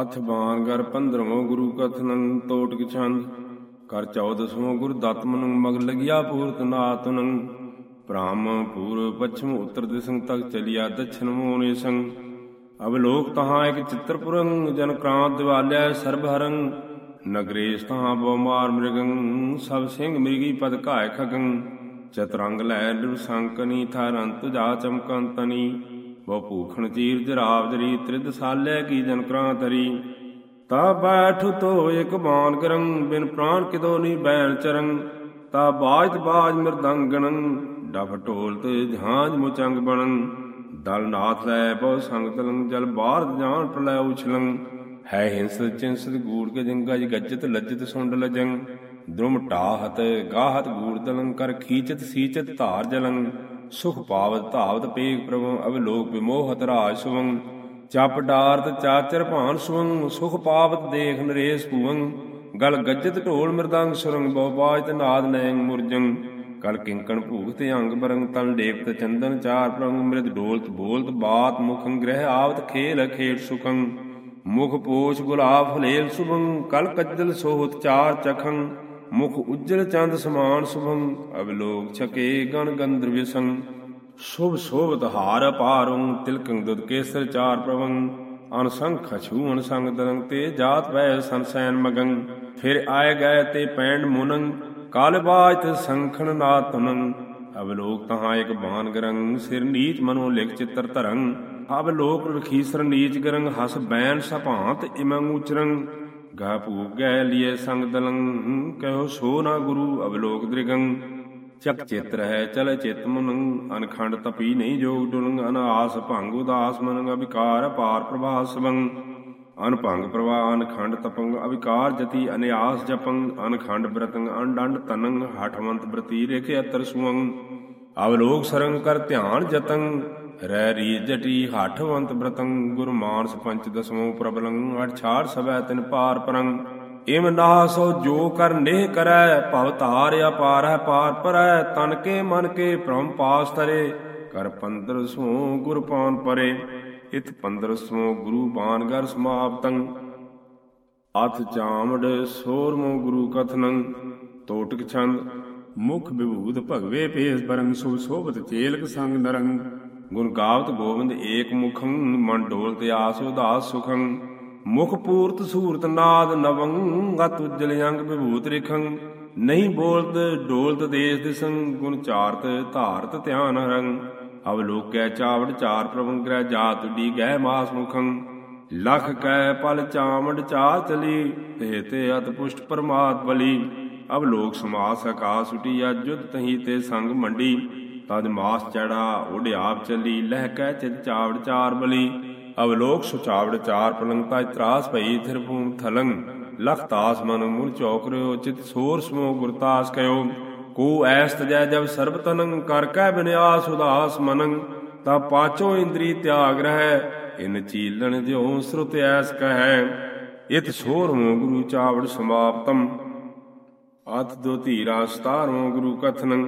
ਅਥ ਬਾਨਗਰ ਪੰਦਰਵੋ ਗੁਰੂ ਕਥਨੰ ਤੋਟਕ ਛੰਦ, ਕਰ ਚੌਦਸਵੋ ਗੁਰ ਦਤਮਨ ਮਗ ਲਗਿਆ ਪੂਰਤ ਨਾਤਨੰ ਭ੍ਰਾਮ ਪੂਰਬ ਪਛਮ, ਉੱਤਰ ਦਿਸੰ ਤਕ ਚਲਿਆ ਦਛਨ ਮੋਨੇ ਸੰਗ। ਅਵਲੋਕ ਤਹਾਂ ਇਕ ਚਿੱਤਰਪੁਰੰ ਜਨ ਕ੍ਰਾਂਤ ਦਿਵਾਲਿਆ ਸਰਬ ਹਰੰ ਨਗਰੇਸ਼ ਤਹਾਂ ਬੋ ਮਾਰ ਮ੍ਰਿਗੰ, ਸਭ ਸਿੰਘ ਮ੍ਰਿਗੀ ਪਦ ਘਾਇ ਖਗੰ। ਚਤਰੰਗ ਲੈ ਨਿਰ ਥਾਰੰਤ ਜਾ ਚਮਕੰ ਤਨੀ ਬੋ ਭੂਖਣ ਚੀਰ ਜਰਾਵ ਤ੍ਰਿਦ ਸਾਲੇ ਕੀ ਜਨ ਕ੍ਰਾਂਤਰੀ ਤਾ ਬੈਠ ਤੋ ਇਕ ਬਾਣ ਕਰੰ, ਬਿਨ ਪ੍ਰਾਨ ਕਿਦੋ ਨੀ ਬੈਣ ਚਰੰ। ਤਾ ਬਾਜ ਬਾਜ ਮਿਰਦੰਗਣੰ ਡਫ ਢੋਲ ਤੇ ਧਿਆਨ ਮੁਚੰਗ ਬਣੰ। ਦਲ ਨਾਥ ਲੈ ਬਹੁ ਸੰਗ ਤਲੰ ਜਲ ਬਾਹਰ ਜਾਣ ਪ੍ਰਲੈ ਉਛਲੰ। ਹੈ ਹਿੰਸ ਚਿੰਸਤ ਗੂੜ ਕੇ ਜੰਗਜ ਗੱਜਤ ਲੱਜਤ ਸੁੰਡ ਲਜੰ। ਦ੍ਰੁਮ ਟਾਹਤ ਗਾਹਤ ਗੂੜ ਤਲੰ ਕਰ ਖੀਚਤ ਸੀਚਤ ਧਾਰ ਜਲੰ। ਸੁਖ ਪਾਵਤ ਧਾਵਤ ਪੇਗ ਪ੍ਰਭੂ ਅਵਲੋਕ ਵਿਮੋਹਤ ਰਾਜ ਸੁਵੰ। ਚਪ ਡਾਰਤ ਚਾਚਰ ਭਾਨ ਸੁਵੰ, ਸੁਖ ਪਾਵਤ ਦੇਖ ਨਰੇਸ ਭੂਵੰ। ਗਲ ਗੱਜਤ ਢੋਲ ਮਰਦੰਗ ਸੁਰੰਗ, ਬਹੁ ਤੇ ਨਾਦ ਨੈਂਗ ਮੁਰਜੰ। ਕਲ ਕਿੰਕਣ ਭੂਗਤ ਅੰਗ ਬਰੰਗ, ਤਨ ਡੇਪਤ ਚੰਦਨ ਚਾਰ ਪ੍ਰੰਗ ਮ੍ਰਿਤ ਡੋਲਤ ਬੋਲਤ ਬਾਤ ਮੁਖੰ, ਗ੍ਰਹਿ ਆਵਤ ਖੇਲ ਖੇੜ ਸੁਖੰ। ਮੁਖ ਪੋਛ ਗੁਲਾਬ ਫਲੇਲ ਸੁਭੰ ਕਲ ਕੱਜਲ ਸੋਹਤ ਚਾਰ ਚਖੰ। ਮੁਖ ਉਜਲ ਚੰਦ ਸਮਾਨ ਸੁਭੰ ਅਵਲੋਕ ਛਕੇ ਗਣ ਗੰਧਰਵ ਸੰਗ ਸ਼ੁਭ ਸ਼ੋਭਤ ਹਾਰ ਪਾਰੰ ਤਿਲਕੰ ਦੁਦ ਕੇਸਰ ਚਾਰ ਪ੍ਰਵੰ। ਅਨਸੰਗ ਖਛੂ ਅਨਸੰਗ ਦਰੰਗ ਤੇ ਜਾਤ ਵੈ ਸੰਸੈਨ ਮਗੰ। ਫਿਰ ਆਏ ਗਏ ਤੇ ਪੈਂਡ ਮੁਨੰ, ਕਾਲ ਬਾਜ ਸੰਖਣ ਨਾ ਅਵਲੋਕ ਤਹਾਂ ਇਕ ਬਾਨ ਗਰੰਗ ਸਿਰ ਨੀਚ ਮਨੋ ਲਿਖ ਚਿੱਤਰ ਧਰੰ। ਅਬ ਲੋਕ ਰਖੀਸਰ ਨੀਚ ਗਰੰਗ ਹਸ ਬੈਨ ਸਭਾਂਤ ਇਮੰ ਉਚਰੰ। ਗਾ ਭੂਪ ਗੈ ਲਿਏ ਸੰਗ ਦਲੰ ਕਹਿਓ ਸੋ ਨਾ ਗੁਰੂ ਅਵਲੋਕ ਦ੍ਰਿਗੰ। ਚਕ ਚਿਤ ਰਹਿ, ਚਲ ਚਿਤ ਮਨੰ, ਅਨਖੰਡ ਤਪੀ ਨਹੀਂ ਜੋਗ ਡੁਲੰਗ ਅਨਾਸ ਭੰਗ ਉਦਾਸ ਮਨੰ ਅਵਿਕਾਰ ਅਪਾਰ ਪ੍ਰਭਾਸ ਵੰ। ਅਨਭੰਗ ਪ੍ਰਵਾਹ ਅਨਖੰਡ ਤਪੰਗ ਅਵਿਕਾਰ ਜਤੀ ਅਨਿਆਸ ਜਪੰ, ਅਨਖੰਡ ਬ੍ਰਤੰਗ ਅਨਡੰਡ ਤਨੰ, ਹਠਵੰਤ ਬ੍ਰਤੀ ਰੇਖੇ ਅਤਰ ਸੁਵੰ। ਅਵਲੋਕ ਸਰੰਗ ਕਰ ਧਿਆਨ ਜਤੰ ਰਹਿ ਰੀ ਜਟੀ ਹਠਵੰਤ ਬ੍ਰਤੰ, ਗੁਰ ਮਾਨਸ ਪੰਚ ਦਸਮੋ ਪ੍ਰਬਲੰ, ਅਠ ਛਾੜ ਸਵੈ ਤਿਨ ਪਾਰ ਪਰੰ। ਇਮ ਨਾਸੋ ਜੋ ਕਰ ਨੇਹ ਕਰੈ, ਭਵ ਧਾਰ ਅਪਾਰੈ ਪਾਰ ਪਰੈ, ਤਨ ਕੇ ਮਨ ਕੇ ਭ੍ਰਮ ਪਾਸ ਤਰੇ। ਕਰ ਪੰਦਰ ਸੋ ਗੁਰ ਪਾਨ ਪਰੇ, ਇਤ ਪੰਦਰਸਵੋ ਗੁਰੂ ਬਾਨਗਰ ਸਮਾਪਤੰ। ਅਥ ਚਾਮੜ ਸੋਰਮੋ ਗੁਰੂ ਕਥਨੰ, ਤੋਟਕ ਛੰਦ। ਮੁਖ ਵਿਭੂਤ ਭਗਵੇ ਪੇਸ ਬਰੰਗ ਸੁਭ ਸੋਭਤ ਚੇਲਕ ਸੰਗ ਨਰੰਗ ਗੁਣ ਗਾਵਤ ਗੋਬਿੰਦ ਏਕ ਮੁਖੰ, ਮਨ ਡੋਲ ਤੇ ਆਸ ਉਦਾਸ ਸੁਖੰ। ਮੁਖ ਪੂਰਤ ਸੂਰਤ ਨਾਦ ਨਵੰ ਗਤ ਉਜਲ ਅੰਗ ਵਿਭੂਤ ਰਿਖੰ। ਨਹੀਂ ਬੋਲਤ ਡੋਲਤ ਦੇਸ ਦਿਸੰ, ਗੁਣ ਚਾਰਤ ਧਾਰਤ ਧਿਆਨ ਰੰਗ ਅਵਲੋਕੈ ਚਾਵੜ ਚਾਰ ਪ੍ਰਭੰ ਗ੍ਰਹਿ ਜਾਤ ਡੀ ਗਹਿ ਮਾਸ ਮੁਖੰ। ਲਖ ਕੈ ਪਲ ਚਾਮੜ ਚਾ ਚਲੀ, ਤੇ ਤੇ ਅਤ ਪੁਸ਼ਟ ਪਰਮਾਤ ਬਲੀ ਅਵਲੋਕ ਸਮਾਸ ਆਕਾਸ ਉਟੀ ਅਜੁਦ ਤਹੀ ਤੇ ਸੰਗ ਮੰਡੀ। ਤਜ ਮਾਸ ਚੜਾ ਉਡਿਆਪ ਚਲੀ ਲਹਿ ਕਹਿ ਚਿਤ ਚਾਵੜ ਚਾਰ ਬਲੀ। ਅਵਲੋਕ ਸੁਚਾਵੜ ਚਾਰ ਪਲੰਗ ਤਾ ਤਰਾਸ ਭਈ ਥਿਰ ਭੂਮ ਥਲੰ ਲਖ ਤਾਸ ਮਨ ਮੁਰ ਚੌਕ ਚਿਤ ਸੋਰ ਸਮੋ ਗੁਰਤਾਸ ਕਯੋ ਕੋ ਐਸ ਤਜੈ ਜਬ ਸਰਬ ਤਨੰ ਕਰ ਕੈ ਬਿਨਿਆਸ ਉਦਾਸ ਮਨੰ ਤਾ ਪਾਚੋ ਇੰਦਰੀ ਤਿਆਗ ਰਹਿ, ਇਨ ਚੀਲਣ ਜਿਉ ਸ੍ਰੁਤ ਐਸ ਕਹੈ। ਇਤ ਸੋਰ ਮੋ ਗੁਰੂ ਚਾਵੜ ਸਮਾਪਤਮ ਅਤ ਦੋ ਧੀਰਾ ਸਤਾਰਵੋ ਗੁਰੂ ਕਥਨੰ।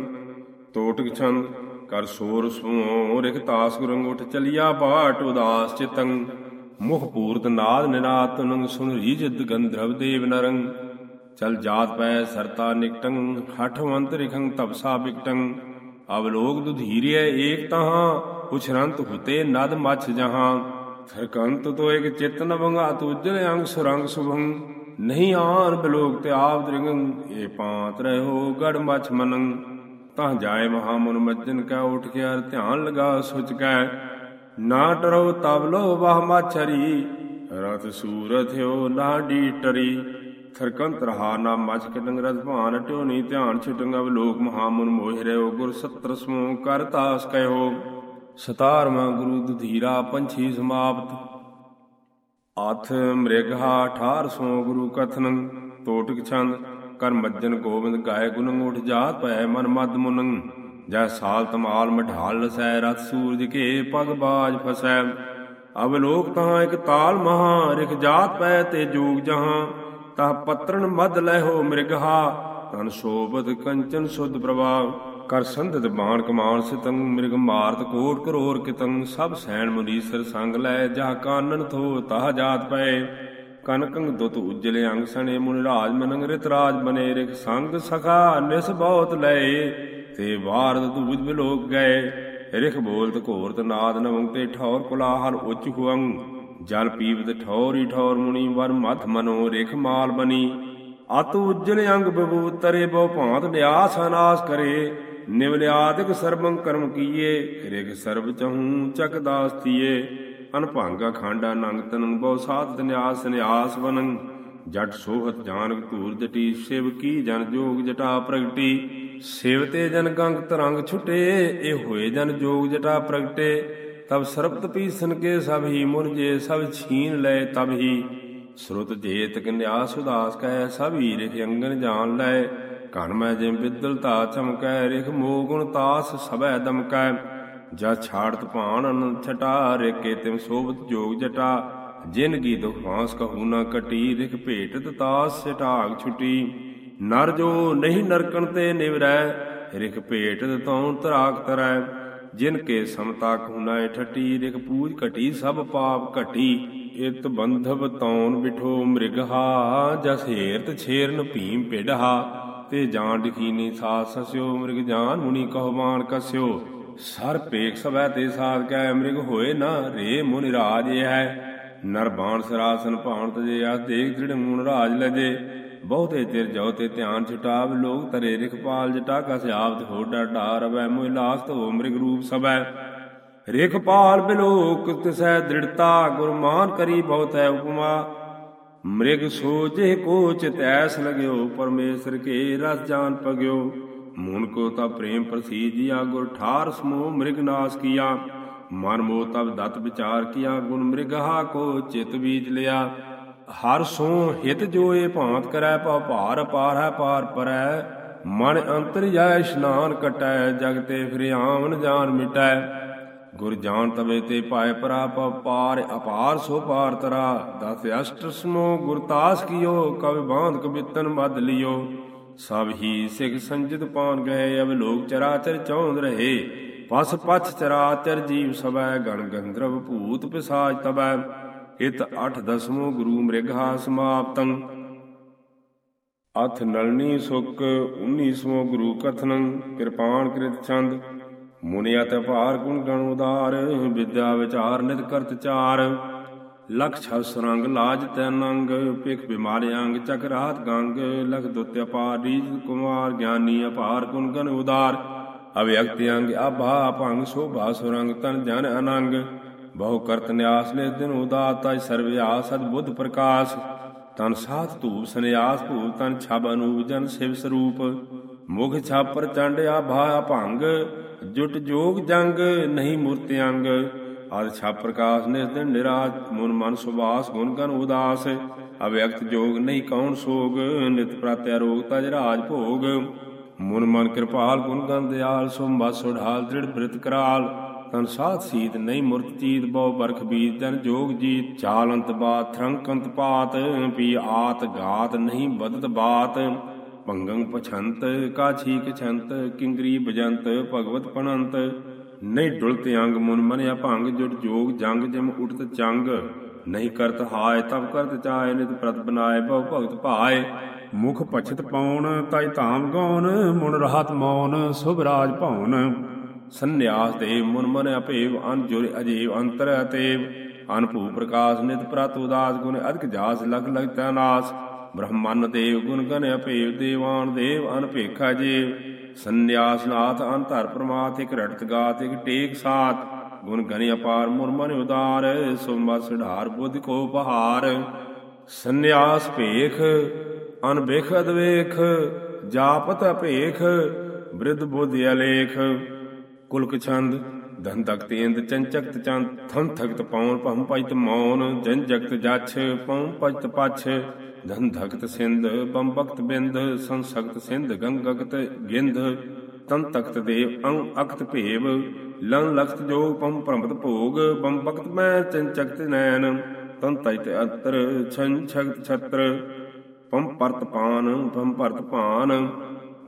ਤੋਟਕ ਛੰਦ, ਕਰ ਸੋਰ ਸੁਓ ਰਿਖ ਤਾਸ ਗੁਰੰਗ ਉਠ ਚਲਿਆ ਬਾਟ ਉਦਾਸ ਚਿਤੰ। ਮੁਖ ਪੂਰਤ ਨਾਦ ਨਿਰਾਤਨੰ ਸੁਨ ਰੀਜਿਤ ਗੰਧਰਵ ਦੇਵ ਨਰੰਗ ਚਲ ਜਾਤ ਪੈ ਸਰਤਾ ਨਿਕਟੰ ਹਠਵੰਤ ਰਿਖੰ ਤਪਸਾ ਬਿਕਟੰ। ਅਵਲੋਕ ਦੁਧੀਰਿਐ ਏਕ ਤਹਾਂ ਉਛਰੰਤ ਹੁਤੇ ਨਦ ਮਛ ਜਹਾਂ। ਸਰਕੰਤ ਤੋ ਇਕ ਚਿਤਨ ਨਵੰਗਾ ਤੁਜਲ ਅੰਗ ਸੁਰੰਗ ਸੁਭੰ। ਨਹੀਂ ਆਨ ਬਲੋਕ ਤੇ ਆਪ ਦ੍ਰਿੰਗੰ ਏ ਪਾਂਤ ਰਹਿਓ ਗੜ ਮਛ ਮਨੰ। ਤਾਂ ਜਾਏ ਮਹਾ ਮਨ ਮੱਜਨ ਕੈ ਉਠ ਕੇ ਅਰ ਧਿਆਨ ਲਗਾ ਸੁਚ ਕੈ ਨਾ ਡਰੋ ਤਬ ਲੋ ਵਾਹ ਮਾਛਰੀ ਰਤ ਸੂਰਥ ਹੋ ਨਾ ਟਰੀ ਥਰਕੰਤ ਰਹਾ ਨਾ ਮਛ ਕਟੰਗ ਰਸ ਭਾਨ ਟਿਓ ਨੀ ਧਿਆਨ ਛਟੰਗ ਅਵਲੋਕ ਮਹਾਮੁਨ ਮੋਹਿ ਰਿਓ ਗੁਰ ਸਤਰ ਸਮੂਹ ਕਰ ਤਾਸ ਕਹਿਓ। ਸਤਾਰਵਾਂ ਗੁਰੂ ਦੁਧੀਰਾ, ਪੰਛੀ ਸਮਾਪਤ। ਅਥ ਮ੍ਰਿਗਹਾ 1800 ਗੁਰੂ ਕਥਨ, ਤੋਟਕ ਛੰਦ। ਕਰ ਮੱਜਨ ਗੋਬਿੰਦ ਗਾਏ ਗੁਣ ਉਠ ਜਾਤ ਪੈ ਮਨ ਮਦ ਮੁਨੰ। ਜੈ ਸਾਲ ਤਮਾਲ ਮਢਾਲ ਲਸੈ ਰਤ ਸੂਰਜ ਕੇ ਪਗ ਬਾਜ ਫਸੈ। ਅਵਲੋਕ ਤਾਂ ਇਕ ਤਾਲ ਮਹਾ, ਰਿਖ ਜਾਤ ਪੈ ਤੇ ਜੂਗ ਜਹਾਂ। ਤਾ ਪਤਰਨ ਮਦ ਲੈਹੋ ਮ੍ਰਿਗਹਾ, ਤਨ ਸ਼ੋਭਤ ਕੰਚਨ ਸੁਧ ਪ੍ਰਭਾਵ ਕਰ ਸੰਧਤ ਬਾਣ ਕਮਾਨ ਸਿਤੰ, ਮ੍ਰਿਗ ਮਾਰਤ ਕੋਟ ਕਰੋਰ ਕਿਤੰ। ਸਭ ਸੈਣ ਮੁਨੀਸਰ ਸੰਗ ਲੈ ਜਾ ਕਾਨਨ ਥੋ ਤਾਹ ਜਾਤ ਪਏ ਕਨਕੰਗ ਦੁਤ ਉਜਲੇ ਅੰਗ ਸਣੇ ਮੁਨ ਰਾਜ ਮਨੰਗ ਰਿਤ ਰਾਜ ਬਨੇ ਰਿਖ ਸੰਗ ਸਖਾ ਨਿਸ ਬਹੁਤ ਲਏ, ਤੇ ਵਾਰਦ ਦੂਜ ਬਿਲੋਕ ਗਏ। ਰਿਖ ਬੋਲਤ ਘੋਰਤ ਨਾਦ ਨਵੰਗ ਤੇ ਠੌਰ ਕੁਲਾਹਲ ਉੱਚ ਹੁਅੰ ਜਲ ਪੀਵਤ ਠੌਰੀ ਠੌਰ ਮੁਨੀ ਵਰ ਮਥ ਮਨੋ ਰਿਖ ਮਾਲ ਬਨੀ। ਅਤ ਉਜਲ ਅੰਗ ਬਬੂ ਤਰੇ ਬਹੁ ਭਾਂਤ ਨਿਆਸ ਅਨਾਸ ਕਰੇ। ਨਿਵਲਿਆਦਿਕ ਸਰਬੰ ਕਰਮ ਕੀਏ, ਰਿਖ ਸਰਬ ਚਹੂ ਚਕਦਾਸ ਥੀਏ ਅਨਭੰਗਾ ਖਾਂਡਾ ਨੰਗ ਤਨੰ ਬਹੁ ਸਾਧ ਨਿਆਸ ਨਿਆਸ ਵਨੰ। ਜਟ ਸੋਹਤ ਜਾਨਕ ਧੂਰ ਜਟੀ, ਸਿਵ ਕੀ ਜਨ ਜੋਗ ਜਟਾ ਪ੍ਰਗਟੀ। ਸਿਵ ਤੇ ਜਨ ਗੰਗ ਤਰੰਗ ਛੁਟੇ, ਇਹ ਹੋਏ ਜਨ ਜੋਗ ਜਟਾ ਪ੍ਰਗਟੇ। ਤਬ ਸਰਬਤ ਪੀਸਨ ਕੇ ਸਭ ਹੀ ਮੁਰਜੇ ਸਭ ਛੀਨ ਲੈ ਤਬ ਹੀ। ਸਰੁਤ ਜੇਤ ਕਿਨਿਆਸ ਉਦਾਸ ਕਹਿ, ਸਭ ਹੀ ਰਿਖ ਅੰਗਨ ਜਾਣ ਲੈ। ਘਨ ਮੈਂ ਜਿਮ ਬਿਦਲ ਤਾ ਚਮਕੈ, ਰਿਖ ਮੋਹ ਗੁਣ ਤਾਸ ਸਭੈ ਦਮਕੈ ਜਾ ਛਾੜਤ ਭਾਣ ਅਨੰਦ ਛਟਾ ਰੇਕੇ ਤਿਮ ਸੋਭਤ ਜੋਗ ਜਟਾ। ਜਿਨ ਕੀ ਦੁਖ ਕਹੂ ਨਾ ਕਟੀ, ਰਿਖ ਭੇਟ ਤਾਸ ਛਟਾਗ ਛੁਟੀ। ਨਰ ਜੋ ਨਹੀਂ ਨਰਕਣ ਤੇ ਨਿਵਰੈ, ਰਿਖ ਭੇਟ ਤਉ ਤਰਾਕ ਤਰੈ। ਜਿਨ ਕੇ ਸਮਤਾ ਖੁਨਾਏ ਠਟੀ, ਰਿਖ ਪੂਜ ਘਟੀ ਸਭ ਪਾਪ ਘਟੀ। ਇਤ ਬੰਧਵ ਤੌਨ ਬਿਠੋ ਮ੍ਰਿਗਹਾ, ਜਸ ਹੇਰਤ ਛੇਰਨ ਭੀਮ ਪਿੜਹਾ ਤੇ ਜਾਣ ਦਿਖੀਨੀ ਸਾਸ ਸਸਿਓ, ਮ੍ਰਿਗ ਜਾਨ ਮੁਨੀ ਕਹਵਾਨ ਬਾਣ ਕਸਿਓ। ਸਰ ਪੇਖ ਸਵੈ ਤੇ ਸਾਧ ਕੈ ਮ੍ਰਿਗ ਹੋਏ ਨਾ, ਰੇ ਮੁਨਿ ਰਾਜ ਇਹ ਹੈ। ਨਰ ਬਾਣ ਸਰਾਸਨ ਭਾਣ ਤਜੇ ਆਸ ਦੇਖ ਦ੍ਰਿੜ ਮੂਨ ਰਾਜ ਲਜੇ। ਬਹੁਤੇ ਚਿਰ ਜੋ ਤੇ ਧਿਆਨ ਛਟਾਵ, ਲੋਕ ਤਰੇ ਰਿਖ ਜਟਾ ਕਸ ਆਪ ਹੋਡਾ ਢਾਰ ਵੈ ਮੋਇ ਲਾਸ ਤੋ ਮ੍ਰਿਗ ਰੂਪ ਸਭੈ। ਰਿਖਪਾਲ ਬਿਲੋਕ ਤਿਸੈ ਦ੍ਰਿੜਤਾ, ਗੁਰਮਾਨ ਕਰੀ ਬਹੁਤ ਹੈ ਉਪਮਾ। ਮ੍ਰਿਗ ਸੋਜੇ ਕੋ ਚਿਤੈਸ ਲਗਿਓ, ਪਰਮੇਸ਼ਰ ਕੇ ਰਸ ਜਾਨ ਪਗਿਓ। ਮੂਨ ਕੋ ਤਾ ਪ੍ਰੇਮ ਪ੍ਰਸੀਜਿਆ ਗੁਰ ਠਾਰ ਸਮੋਹ ਮ੍ਰਿਗ ਨਾਸ ਕੀਆ। ਮਨ ਮੋ ਤਬ ਦਤ ਵਿਚਾਰ ਕੀਆ, ਗੁਣ ਮ੍ਰਿਗਹਾ ਕੋ ਚਿਤ ਬੀਜ ਲਿਆ। ਹਰ ਸੋ ਹਿਤ ਜੋਏ ਭਾਂਤ ਕਰੈ ਪਾ ਭਾਰ ਅਪਾਰ ਹੈ, ਪਾਰ ਪਰੈ। ਮਨ ਅੰਤਰ ਜਾਇ ਇਸ਼ਨਾਨ ਕਟੈ, ਜਗ ਤੇ ਫਿਰ ਆਵਨ ਜਾਨ ਮਿਟੈ। ਗੁਰ ਜਾਣ ਤਵੇ ਤੇ ਪਾਏ ਪਰਾ ਪਾਰ ਅਪਾਰ ਸੋ ਪਾਰ ਤਰਾ। ਦਸ ਅਸ਼ਟ ਸਮੋ ਗੁਰਤਾਸ ਕੀਓ, ਕਵਿ ਬਾਂਧ ਕਬਿਤਨ ਮਦ ਲਿਓ। ਸਭ ਹੀ ਸਿਖ ਸੰਜਿਤ ਪਾਉਣ ਗਏ, ਅਬ ਲੋਕ ਚਰਾਚਰ ਚੌਂਦ ਰਹੇ। ਪਸ ਪਛ ਚਰਾਚਰ ਜੀਵ ਸਭੈ, ਗਣ ਗੰਧਰਵ ਭੂਤ ਪਿਸਾਜ ਤਬੈ। ਇਤ ਅਠ ਦਸਮੋ ਗੁਰੂ ਮ੍ਰਿਗਹਾ ਸਮਾਪਤੰ। ਅਥ ਨਲਨੀ ਸੁਖ 19ਵਾਂ ਗੁਰੂ ਕਥਨੰ, ਕਿਰਪਾਨ ਕ੍ਰਿਤ ਚੰਦ। ਮੁਨਿਯਤ ਭਾਰ ਗੁਣ ਗਣ ਉਦਾਰ ਵਿਦਿਆ ਵਿਚਾਰ ਨਿਤ ਕਰਤ ਚਾਰ। ਲਖ ਛ ਸਰੰਗ ਲਾਜ ਤੈ ਨੰਗ ਪਿਖ ਬਿਮਾਰ ਅੰਗ, ਚਕ ਰਾਤ ਗੰਗ, ਲਖ ਦੁੱਤ ਅਪਾਰ ਰੀਜ ਕੁਮਾਰ, ਗਿਆਨੀ ਅਪਾਰ ਗੁਣ ਗਨ ਉਦਾਰ ਅਵਿਅਕਤ ਅੰਗ, ਆਭਾ ਭੰਗ, ਸੋਭਾ ਸੁਰੰਗ, ਤਨ ਜਨ ਅਨੰਗ। ਬਹੁ ਕਰਤ ਨਿਆਸ ਨੇ ਦਿਨ ਉਦਾਤ ਤਜ ਸਰਵਿਆ ਸਦ ਬੁੱਧ ਪ੍ਰਕਾਸ਼। ਤਨ ਸਾਥ ਧੂਪ ਸੰਿਆਸ ਭੂ ਤਨ ਛਬ ਅਨੂਪ, ਜਨ ਸਿਵ ਸਰੂਪ। ਮੁਖ ਛਾਪ ਪ੍ਰਚੰਡ ਆਭਾ ਭੰਗ, ਜੁਟ ਜੋਗ ਜੰਗ, ਨਹੀਂ ਮੂਰਤ ਅੰਗ। ਆਦ ਛਾਪ ਪ੍ਰਕਾਸ਼ ਨਿਸ ਦਿਨ ਨਿਰਾਜ, ਮਨ ਮਨ ਸੁਭਾਸ਼, ਗੁਣ ਗਨ ਉਦਾਸ। ਅਵਿਅਕਤ ਜੋਗ ਨਹੀਂ ਕੌਣ ਸੋਗ, ਨਿਤ ਪ੍ਰਤਿਆ ਰੋਗ ਤਜ ਰਾਜ ਭੋਗ। ਮਨ ਮਨ ਕਿਰਪਾਲ, ਗੁਣ ਗਨ ਦਿਆਲ ਸੁਮ ਬਸ ਸੁਢਾਲ, ਦ੍ਰਿੜ ਬ੍ਰਿਤ ਕਰਾਲ। ਤਨ ਸਾਧ ਸੀਤ ਨਹੀਂ ਮੁਰਤ ਚੀਤ, ਬਹੁ ਬਰਖ ਬੀਤ ਜਨ ਜੋਗ ਜੀਤ। ਚਾਲ ਅੰਤ ਬਾਤ, ਥਰੰਕ ਅੰਤ ਪਾਤ, ਪੀ ਆਤ ਗਾਤ ਨਹੀਂ ਬਦਤ ਬਾਤ। ਭੰਗੰ ਪਛੰਤ ਕਾਛੀ ਛੀਕ ਕਿੰਗਰੀ ਬਜੰਤ, ਭਗਵਤ ਪਣੰਤ। ਨਹੀਂ ਡੁਲਤ ਅੰਗ ਮਨ ਮਨਿਆ ਭੰਗ, ਜੁੜ ਜੋਗ ਜੰਗ ਜਿਮ ਉਠਤ ਚੰਗ। ਨਹੀਂ ਕਰਤ ਹਾਇ ਤਬ ਕਰਤ ਚਾਏ ਨਿਤ ਪ੍ਰਤ ਬਨਾਏ, ਬਹੁ ਭਗਤ ਭਾਏ। ਮੁਖ ਪਛਤ ਪਾਉਣ ਤਾਈ ਧਾਮ ਗਾਉਨ ਮੁਨ ਰਹਤ ਮੌਨ, ਸੁਭ ਰਾਜ ਭਉਨ ਸੰਨਿਆਸ ਦੇ ਮਨ ਮਨ ਅਭੇਵ ਅਨ ਜੁਰ ਅਜੀਵ, ਅੰਤਰ ਅਤੇਵ। ਅਨਭੂ ਪ੍ਰਕਾਸ਼, ਨਿਤ ਪ੍ਰਤ ਉਦਾਸ, ਗੁਣ ਅਧਿਕ ਜਾਸ ਲਗ ਲਗ ਤਨਾਸ ਬ੍ਰਹਮਨ ਦੇਵ ਗੁਣ ਗਨ ਅਭੇਵ ਦੇਵਾਨ ਦੇਵ ਅਨਭੇਖਾ ਜੀਵ। ਸੰਨਿਆਸ ਨਾਥ ਅੰਤਰ ਪ੍ਰਮਾਤ ਇਕ ਰਟਤ ਗਾਤ ਇਕ ਟੇਕ ਸਾਤ ਗੁਣ ਗਨ ਅਪਾਰ ਮੁਰਮਨ ਉਦਾਰ ਸੁਮਤ ਸੁਢਾਰ ਬੁੱਧ ਕੋ ਪਹਾਰ ਸੰਨਿਆਸ ਭੇਖ ਅਨਬੇਖ ਅਦਵੇਖ ਜਾਪਤ ਅਭੇਖ ਬ੍ਰਿਧ ਬੁੱਧ ਅਲੇਖ। ਕੁਲਕ ਛੰਦ ਧਨ ਤਖਤ ਇੰਦ ਚੰਚਕਤ ਚੰਦ, ਥਨ ਥਕਤ ਪੌਣ ਭਮ ਪਜਤ ਮੌਨ, ਜਨ ਜਗਤ ਜਛ ਪਉ ਪਜਤ ਪਛ। ਧਨ ਧਗਤ ਸਿੰਧ ਬੰਮ ਬਖਤ ਬਿੰਦ ਸੰਸਕਤ ਸਿੰਧ ਗੰਗਗਤ ਗਿੰਧ। ਤਨ ਤਖਤ ਦੇਵ ਅੰਗ ਅਕਤ ਭੇਵ ਲੰ ਲਖਤ ਜੋਗ ਪਮ ਪ੍ਰਮਤ ਭੋਗ। ਬੰਮ ਬਖਤ ਮੈਂ ਚੰਚਕਤ ਨੈਨ ਤਨ ਤਜਤ ਅਤਰ, ਛਨ ਛਗਤ ਛਤਰ। ਪਮ ਪਰਤ ਪਾਨ ਪਮ ਭਰਤ ਭਾਨ।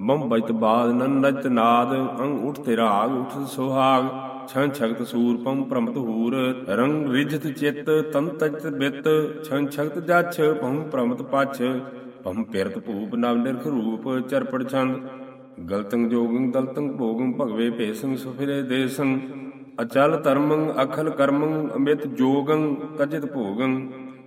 ਬੰਬਜਤ ਬਾਦ ਨੰਨਜਤ ਨਾਦ, ਅੰਗ ਉਠਤੇ ਰਾਗ ਉਠਤ ਸੁਹਾਗ। ਛੰ ਛਗਤ ਸੂਰਪੰ ਪ੍ਰਮਤ ਹੂਰ, ਰੰਗ ਰਿਜਤ ਚਿਤ, ਤਨ ਤਜਤ ਬਿਤ। ਛੰ ਛਗਤ ਜਛ ਭੰ ਪ੍ਰਮਤ ਪਛ। ਭੰ ਪਿਰਤ ਭੂਪ ਨਵ ਨਿਰਖ ਰੂਪ, ਚਰਪੜ ਛੰਦ। ਗਲਤੰ ਜੋਗੰ ਦਲਤੰ ਭੋਗੰ ਭਗਵੇ ਭੇਸੰ ਸੁਫਿਰੇ ਦੇਸੰ। ਅਚਲ ਧਰਮੰ ਅਖਲ ਕਰਮੰ ਅਮਿਤ ਜੋਗੰ ਕਜਿਤ ਭੋਗੰ।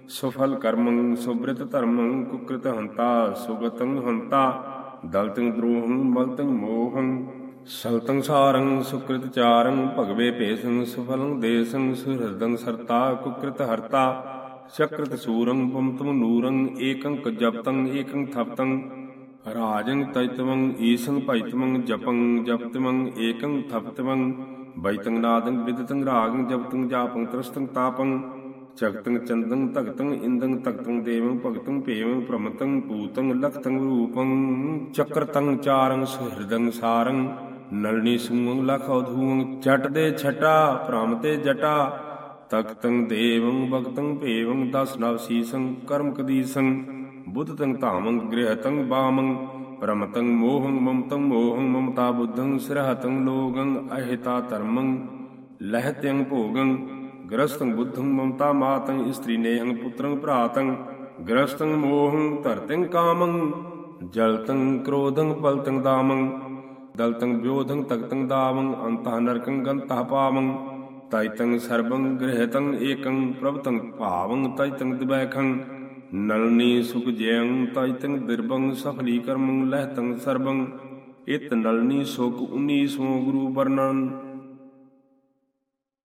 ਸੁਫਲ ਕਰਮੰ ਸੁਬ੍ਰਿਤ ਧਰਮੰ ਕੁਕ੍ਰਿਤ ਹੰਤਾ, ਸੁਗਤੰ ਹੰਤਾ। ਦਲਤੰ ਦ੍ਰੋਹੰ, ਮਲਤੰ ਮੋਹੰ, ਸਲਤੰ ਸਾਰੰ, ਸੁਕ੍ਰਿਤ ਚਾਰੰ, ਭਗਵੇ ਭੇਸੰ, ਸੁਫਲੰ ਦੇਸੰ, ਸੁਹਰਦੰ ਸਰਤਾ, ਕੁਕ੍ਰਿਤ ਹਰਤਾ, ਚਕ੍ਰਿਤ ਸੂਰੰ, ਪੰਤਮ ਨੂਰੰ, ਏਕੰ ਕਜਪਤੰ, ਏਕੰ ਥਪਤੰ, ਰਾਜੰ ਤੈਤਵੰ, ਈਸੰ ਭੈਤਵੰ ਜਪੰ ਜਪਤਵੰ ਏਕੰ ਥਪਤਵੰ ਬੈਤੰ ਨਾਦੰ ਵਿਦਤੰ ਰਾਗੰ ਜਪਤੰ ਜਾਪੰ, ਤਰਸਤੰ ਤਾਪੰ ਚਗਤੰ ਚੰਦੰ ਤਗਤੰ ਇੰਦੰ ਤਗਤੰ ਦੇਵੰ ਭਗਤੰ ਭੇਵੰ ਪ੍ਰਮਤੰ ਭੂਤੰ ਲਖਤੰ ਰੂਪੰ ਚਕਰਤੰ ਚਾਰੰ ਸੁਹਿਰਦੰ ਸਾਰੰ ਨਲਨੀ ਸੂੰਗ ਲਖ ਅਧੂੰ ਛਟ ਦੇ ਛਟਾ ਭ੍ਰਮ ਤੇ ਜਟਾ ਤਖਤੰ ਦੇਵੰ ਭਗਤੰ ਭੇਵੰ ਦਸ ਨਵ ਸੀਸੰ ਕਰਮ ਕਦੀਸੰ ਬੁੱਧਤੰ ਧਾਮੰ ਗ੍ਰਹਤੰ ਬਾਮੰ ਪ੍ਰਮਤੰ ਮੋਹੰ ਮਮਤੰ ਮੋਹੰ ਮਮਤਾ ਬੁੱਧੰ ਸਿਰਹਤੰ ਲੋਗੰ ਅਹਿਤਾ ਧਰਮੰ ਲਹਤਯੰ ਭੋਗੰ ਗ੍ਰਸਤੰ ਬੁੱਧੰ ਮਮਤਾ ਮਾਤੰ, ਇਸਤਰੀ ਨੇਹੰ ਪੁੱਤਰੰ ਭਰਾਤੰ, ਗ੍ਰਸਤੰ ਮੋਹੰ ਧਰਤੰ ਕਾਮੰ, ਜਲਤੰ ਕ੍ਰੋਧੰ ਪਲਤੰ ਦਾਮੰ, ਦਲਤੰ ਵਿਯੋਧੰ ਤਗਤੰ ਦਾਮੰ ਅੰਤਹ ਨਰਕੰ ਗੰਤਹ ਪਾਮੰ ਤੈਤੰ ਸਰਬੰ ਗ੍ਰਹਿਤੰ ਏਕੰ, ਪ੍ਰਭਤੰ ਭਾਵੰ ਤੈਤੰ ਦਿਬੈਖੰ ਨਲਨੀ ਸੁਖ ਜੈੰ ਤੈਤੰ ਦਿਰਬੰ ਸਫਲੀ ਕਰਮੰ, ਲਹਤੰ ਸਰਬੰ, ਇਤ ਨਲਨੀ ਸੁਖ 19 ਸੋ ਗੁਰੂ ਵਰਣਨ।